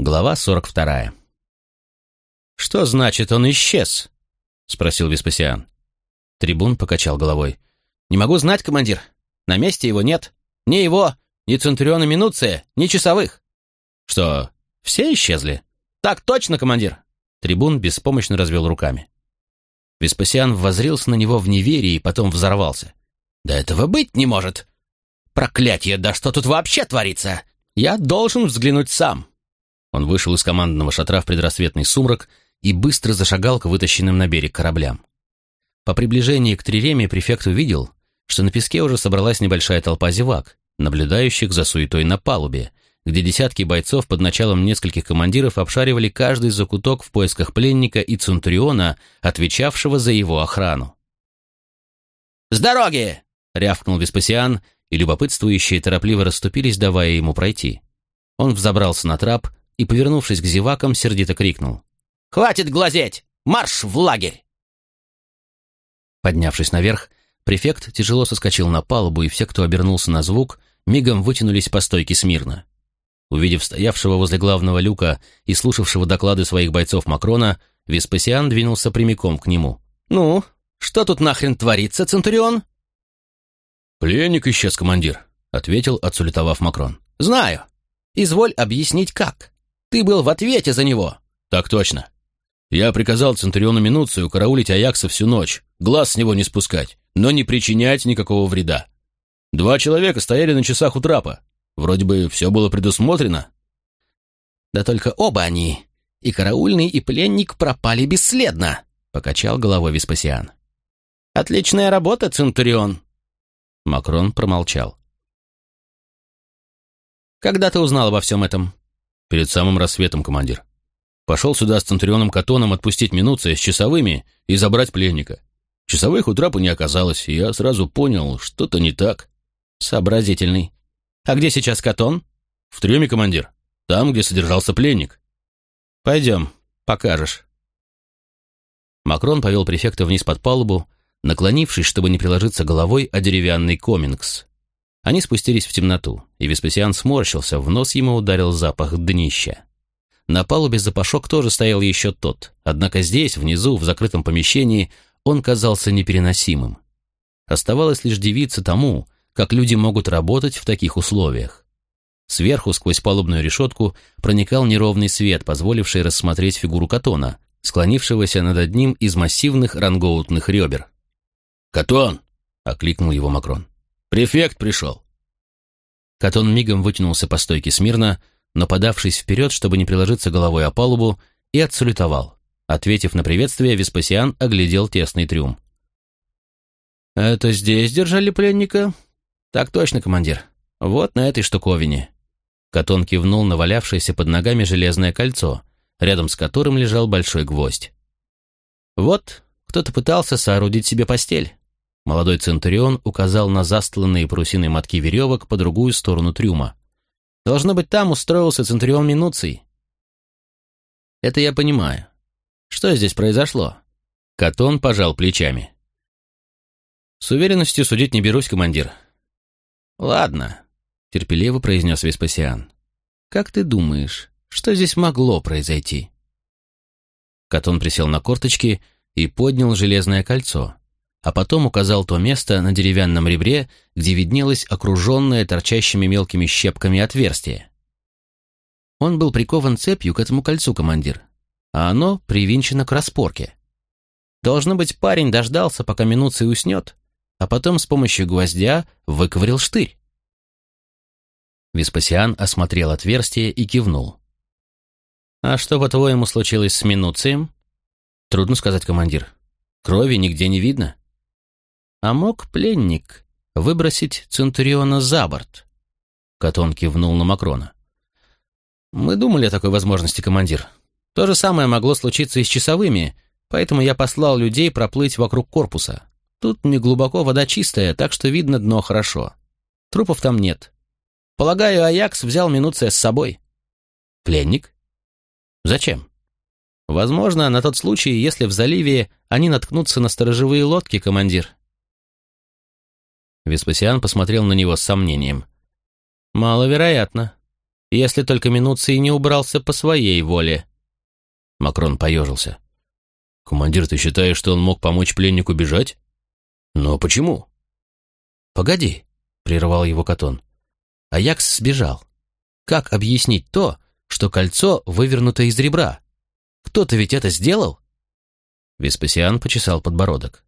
Глава 42. «Что значит, он исчез?» — спросил Веспасиан. Трибун покачал головой. «Не могу знать, командир. На месте его нет. Ни его, ни Центуриона Минуция, ни часовых». «Что, все исчезли?» «Так точно, командир!» Трибун беспомощно развел руками. Веспасиан воззрился на него в неверии и потом взорвался. «Да этого быть не может! Проклятье, да что тут вообще творится? Я должен взглянуть сам!» Он вышел из командного шатра в предрассветный сумрак и быстро зашагал к вытащенным на берег кораблям. По приближении к Триреме префект увидел, что на песке уже собралась небольшая толпа зевак, наблюдающих за суетой на палубе, где десятки бойцов под началом нескольких командиров обшаривали каждый закуток в поисках пленника и Центуриона, отвечавшего за его охрану. «С дороги!» — рявкнул Веспасиан, и любопытствующие торопливо расступились, давая ему пройти. Он взобрался на трап и, повернувшись к зевакам, сердито крикнул. «Хватит глазеть! Марш в лагерь!» Поднявшись наверх, префект тяжело соскочил на палубу, и все, кто обернулся на звук, мигом вытянулись по стойке смирно. Увидев стоявшего возле главного люка и слушавшего доклады своих бойцов Макрона, Веспасиан двинулся прямиком к нему. «Ну, что тут нахрен творится, Центурион?» «Пленник исчез, командир», — ответил, отсулетовав Макрон. «Знаю. Изволь объяснить, как. Ты был в ответе за него». «Так точно. Я приказал Центуриону Минуцию караулить Аякса всю ночь, глаз с него не спускать, но не причинять никакого вреда. Два человека стояли на часах у трапа. Вроде бы все было предусмотрено». «Да только оба они, и караульный, и пленник, пропали бесследно», — покачал головой Веспасиан. «Отличная работа, Центурион». Макрон промолчал. «Когда ты узнал обо всем этом?» Перед самым рассветом, командир. Пошел сюда с Центурионом Катоном отпустить Минуция с часовыми и забрать пленника. Часовых у трапа не оказалось, и я сразу понял, что-то не так. Сообразительный. А где сейчас Катон? В трюме, командир. Там, где содержался пленник. Пойдем, покажешь. Макрон повел префекта вниз под палубу, наклонившись, чтобы не приложиться головой о деревянный комингс. Они спустились в темноту, и Веспасиан сморщился, в нос ему ударил запах днища. На палубе запашок тоже стоял еще тот, однако здесь, внизу, в закрытом помещении, он казался непереносимым. Оставалось лишь дивиться тому, как люди могут работать в таких условиях. Сверху, сквозь палубную решетку, проникал неровный свет, позволивший рассмотреть фигуру Катона, склонившегося над одним из массивных рангоутных ребер. «Катон!» — окликнул его Макрон. Префект пришел. Катон мигом вытянулся по стойке смирно, но подавшись вперед, чтобы не приложиться головой о палубу, и отсалютовал. Ответив на приветствие, Веспасиан оглядел тесный трюм. «Это здесь держали пленника?» «Так точно, командир. Вот на этой штуковине». Катон кивнул на валявшееся под ногами железное кольцо, рядом с которым лежал большой гвоздь. «Вот, кто-то пытался соорудить себе постель. Молодой Центурион указал на застланные парусиной мотки веревок по другую сторону трюма. «Должно быть, там устроился Центурион Минуций». «Это я понимаю. Что здесь произошло?» Катон пожал плечами. «С уверенностью судить не берусь, командир». «Ладно», — терпеливо произнес Веспасиан. «Как ты думаешь, что здесь могло произойти?» Катон присел на корточки и поднял железное кольцо, а потом указал то место на деревянном ребре, где виднелось окруженное торчащими мелкими щепками отверстие. Он был прикован цепью к этому кольцу, командир, а оно привинчено к распорке. Должно быть, парень дождался, пока Минуций уснет, а потом с помощью гвоздя выковырил штырь. Веспасиан осмотрел отверстие и кивнул. «А что, по-твоему, случилось с Минуцием?» «Трудно сказать, командир. Крови нигде не видно. А мог пленник выбросить Центуриона за борт? Катон кивнул на Макрона. Мы думали о такой возможности, командир. То же самое могло случиться и с часовыми, поэтому я послал людей проплыть вокруг корпуса. Тут не глубоко вода чистая, так что видно дно хорошо. Трупов там нет. Полагаю, Аякс взял Минуция с собой. Пленник? Зачем? Возможно, на тот случай, если в заливе они наткнутся на сторожевые лодки, командир. Веспасиан посмотрел на него с сомнением. «Маловероятно. Если только Минуций не убрался по своей воле. Макрон поежился. «Командир, ты считаешь, что он мог помочь пленнику бежать? Но почему?» «Погоди», — прервал его Катон. Аякс сбежал. Как объяснить то, что кольцо вывернуто из ребра? Кто-то ведь это сделал?» Веспасиан почесал подбородок.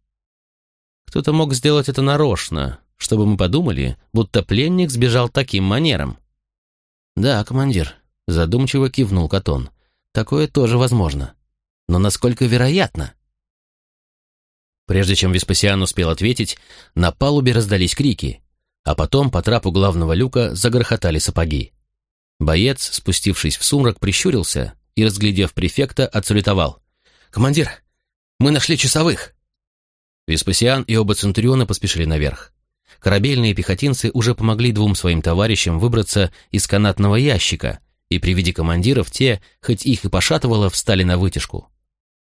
«Кто-то мог сделать это нарочно, чтобы мы подумали, будто пленник сбежал таким манером». «Да, командир», — задумчиво кивнул Катон. «Такое тоже возможно. Но насколько вероятно?» Прежде чем Веспасиан успел ответить, на палубе раздались крики, а потом по трапу главного люка загрохотали сапоги. Боец, спустившись в сумрак, прищурился и, разглядев префекта, отсалютовал. «Командир, мы нашли часовых!» Веспасиан и оба Центуриона поспешили наверх. Корабельные пехотинцы уже помогли двум своим товарищам выбраться из канатного ящика, и при виде командиров те, хоть их и пошатывало, встали на вытяжку.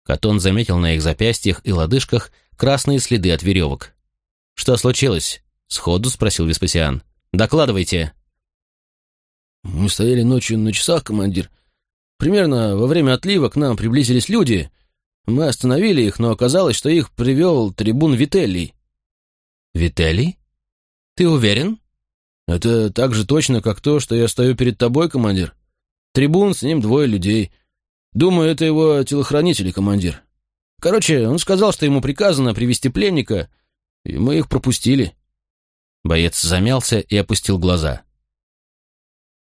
Катон заметил на их запястьях и лодыжках красные следы от веревок. «Что случилось?» — сходу спросил Веспасиан. «Докладывайте». «Мы стояли ночью на часах, командир. Примерно во время отлива к нам приблизились люди. Мы остановили их, но оказалось, что их привел трибун Вителлий». «Вителлий? Ты уверен?» «Это так же точно, как то, что я стою перед тобой, командир. Трибун, с ним двое людей. Думаю, это его телохранители, командир. Короче, он сказал, что ему приказано привести пленника, и мы их пропустили». Боец замялся и опустил глаза.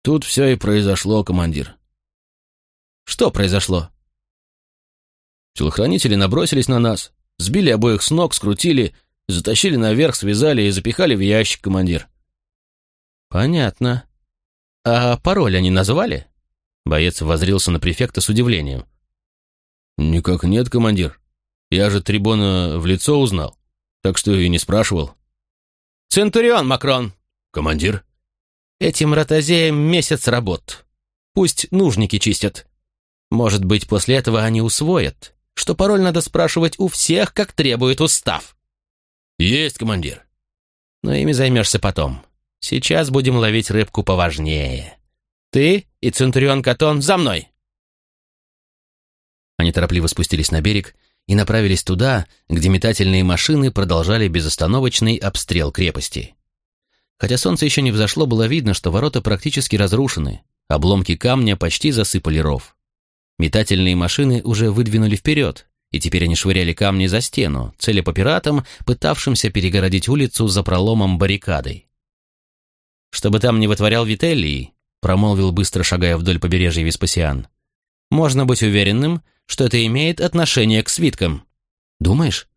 «Тут все и произошло, командир. Что произошло? Телохранители набросились на нас, сбили обоих с ног, скрутили, затащили наверх, связали и запихали в ящик, командир. Понятно. А пароль они назвали? Боец возрился на префекта с удивлением. Никак нет, командир. Я же Трибона в лицо узнал, так что и не спрашивал. Центурион Макрон. Командир. Этим ротозеям месяц работ. Пусть нужники чистят. Может быть, после этого они усвоят, что пароль надо спрашивать у всех, как требует устав. Есть, командир. Но ими займешься потом. Сейчас будем ловить рыбку поважнее. Ты и Центурион Катон за мной. Они торопливо спустились на берег и направились туда, где метательные машины продолжали безостановочный обстрел крепости. Хотя солнце еще не взошло, было видно, что ворота практически разрушены, обломки камня почти засыпали ров. Метательные машины уже выдвинули вперед, и теперь они швыряли камни за стену, цели по пиратам, пытавшимся перегородить улицу за проломом баррикадой. «Чтобы там не вытворял Вителлий», — промолвил быстро шагая вдоль побережья Веспасиан, «можно быть уверенным, что это имеет отношение к свиткам». «Думаешь,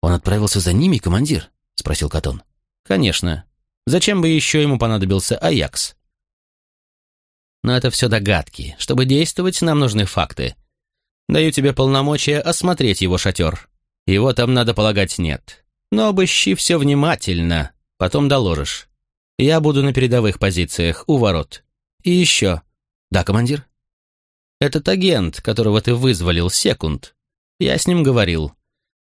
он отправился за ними, командир?» — спросил Катон. «Конечно. Зачем бы еще ему понадобился Аякс?» Но это все догадки. Чтобы действовать, нам нужны факты. Даю тебе полномочия осмотреть его шатер. Его там, надо полагать, нет. Но обыщи все внимательно, потом доложишь. Я буду на передовых позициях, у ворот. И еще. Да, командир? Этот агент, которого ты вызволил, Секунд. Я с ним говорил.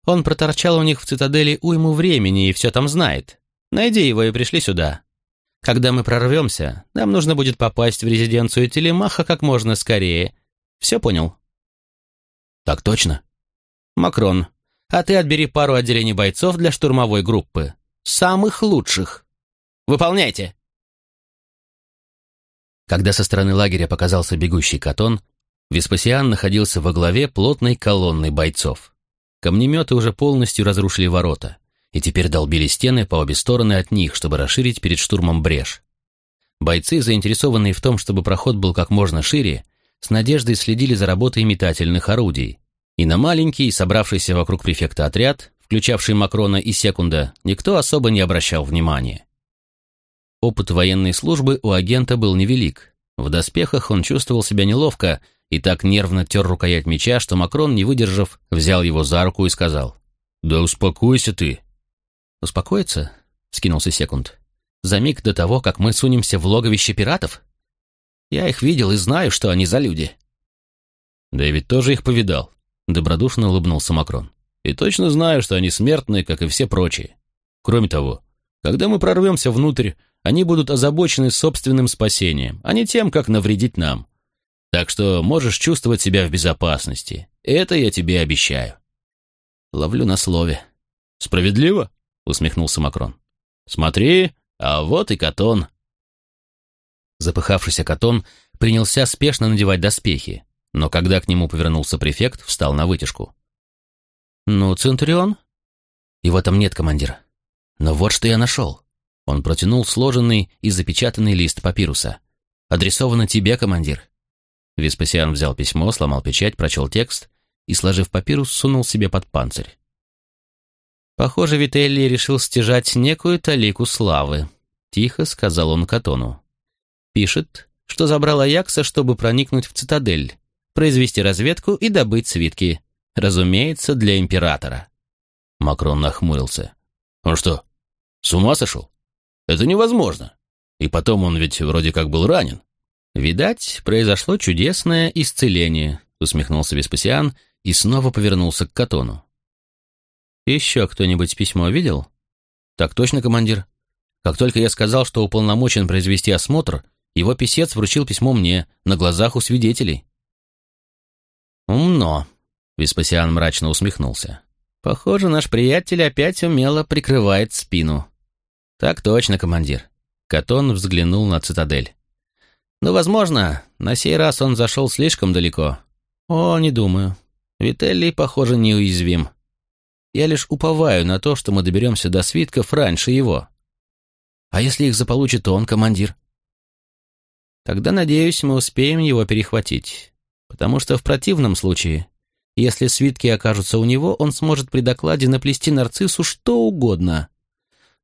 Он проторчал у них в цитадели уйму времени и все там знает. Найди его и пришли сюда. Когда мы прорвемся, нам нужно будет попасть в резиденцию Телемаха как можно скорее. Все понял?» «Так точно». «Макрон, а ты отбери пару отделений бойцов для штурмовой группы. Самых лучших. Выполняйте!» Когда со стороны лагеря показался бегущий Катон, Веспасиан находился во главе плотной колонны бойцов. Камнеметы уже полностью разрушили ворота и теперь долбили стены по обе стороны от них, чтобы расширить перед штурмом брешь. Бойцы, заинтересованные в том, чтобы проход был как можно шире, с надеждой следили за работой метательных орудий. И на маленький, собравшийся вокруг префекта отряд, включавший Макрона и Секунда, никто особо не обращал внимания. Опыт военной службы у агента был невелик. В доспехах он чувствовал себя неловко и так нервно тер рукоять меча, что Макрон, не выдержав, взял его за руку и сказал, «Да успокойся ты, «Успокоиться?» — скинулся Секунд. «За миг до того, как мы сунемся в логовище пиратов? Я их видел и знаю, что они за люди». «Дэвид тоже их повидал», — добродушно улыбнулся Макрон. «И точно знаю, что они смертны, как и все прочие. Кроме того, когда мы прорвемся внутрь, Они будут озабочены собственным спасением, а не тем, как навредить нам. Так что можешь чувствовать себя в безопасности. Это я тебе обещаю. Ловлю на слове. Справедливо? Усмехнулся Макрон. Смотри, а вот и Катон. Запыхавшийся Катон принялся спешно надевать доспехи, но когда к нему повернулся префект, встал на вытяжку. «Ну, Центурион?» «И в этом нет, командир. Но вот что я нашел». Он протянул сложенный и запечатанный лист папируса. «Адресовано тебе, командир». Веспасиан взял письмо, сломал печать, прочел текст и, сложив папирус, сунул себе под панцирь. «Похоже, Вителли решил стяжать некую талику славы», — тихо сказал он Катону. «Пишет, что забрал Аякса, чтобы проникнуть в цитадель, произвести разведку и добыть свитки. Разумеется, для императора». Макрон нахмурился. «Он что, с ума сошел? Это невозможно. И потом он ведь вроде как был ранен». «Видать, произошло чудесное исцеление», — усмехнулся Веспасиан и снова повернулся к Катону. «Еще кто-нибудь письмо видел?» «Так точно, командир. Как только я сказал, что уполномочен произвести осмотр, его писец вручил письмо мне, на глазах у свидетелей». «Умно», — Веспасиан мрачно усмехнулся. «Похоже, наш приятель опять умело прикрывает спину». «Так точно, командир». Катон взглянул на цитадель. «Ну, возможно, на сей раз он зашел слишком далеко». «О, не думаю. Вителли, похоже, неуязвим. Я лишь уповаю на то, что мы доберемся до свитков раньше его». «А если их заполучит он, командир?» Тогда, надеюсь, мы успеем его перехватить. Потому что в противном случае, если свитки окажутся у него, он сможет при докладе наплести нарциссу что угодно.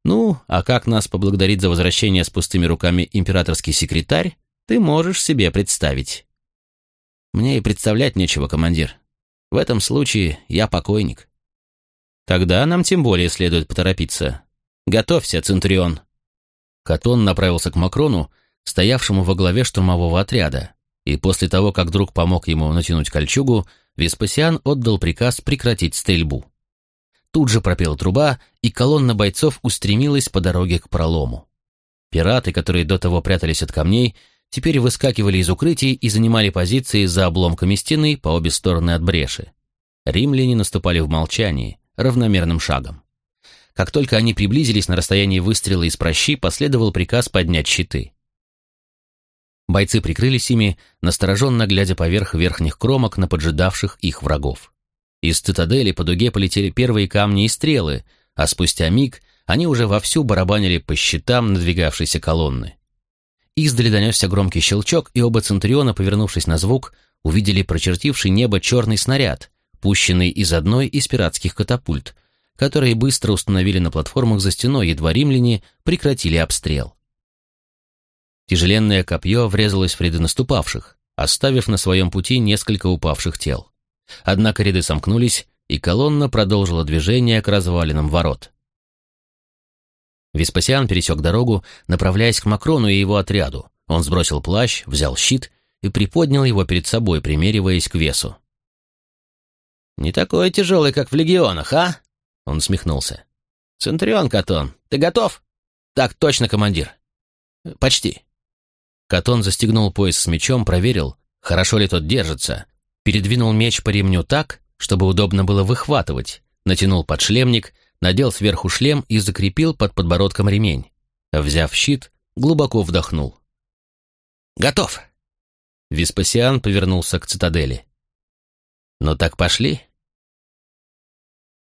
Ну, а как нас поблагодарить за возвращение с пустыми руками императорский секретарь, ты можешь себе представить. Мне и представлять нечего, командир. В этом случае я покойник. Тогда нам тем более следует поторопиться. Готовься, Центурион. Катон направился к Макрону, стоявшему во главе штурмового отряда, и после того, как друг помог ему натянуть кольчугу, Веспасиан отдал приказ прекратить стрельбу. Тут же пропела труба, и колонна бойцов устремилась по дороге к пролому. Пираты, которые до того прятались от камней, теперь выскакивали из укрытий и занимали позиции за обломками стены по обе стороны от бреши. Римляне наступали в молчании, равномерным шагом. Как только они приблизились на расстояние выстрела из прощи, последовал приказ поднять щиты. Бойцы прикрылись ими, настороженно глядя поверх верхних кромок на поджидавших их врагов. Из цитадели по дуге полетели первые камни и стрелы, а спустя миг они уже вовсю барабанили по щитам надвигавшейся колонны. Издали донесся громкий щелчок, и оба Центуриона, повернувшись на звук, увидели прочертивший небо черный снаряд, пущенный из одной из пиратских катапульт, которые быстро установили на платформах за стеной, едва римляне прекратили обстрел. Тяжеленное копье врезалось в ряды наступавших, оставив на своем пути несколько упавших тел. Однако ряды сомкнулись, и колонна продолжила движение к развалинам ворот. Веспасиан пересек дорогу, направляясь к Макрону и его отряду. Он сбросил плащ, взял щит и приподнял его перед собой, примериваясь к весу. «Не такой тяжелый, как в легионах, а?» Он усмехнулся. «Центурион Катон, ты готов?» «Так точно, командир». «Почти». Катон застегнул пояс с мечом, проверил, хорошо ли тот держится, передвинул меч по ремню так, чтобы удобно было выхватывать, натянул подшлемник, надел сверху шлем и закрепил под подбородком ремень. Взяв щит, глубоко вдохнул. «Готов!» Веспасиан повернулся к цитадели. «Ну так пошли?»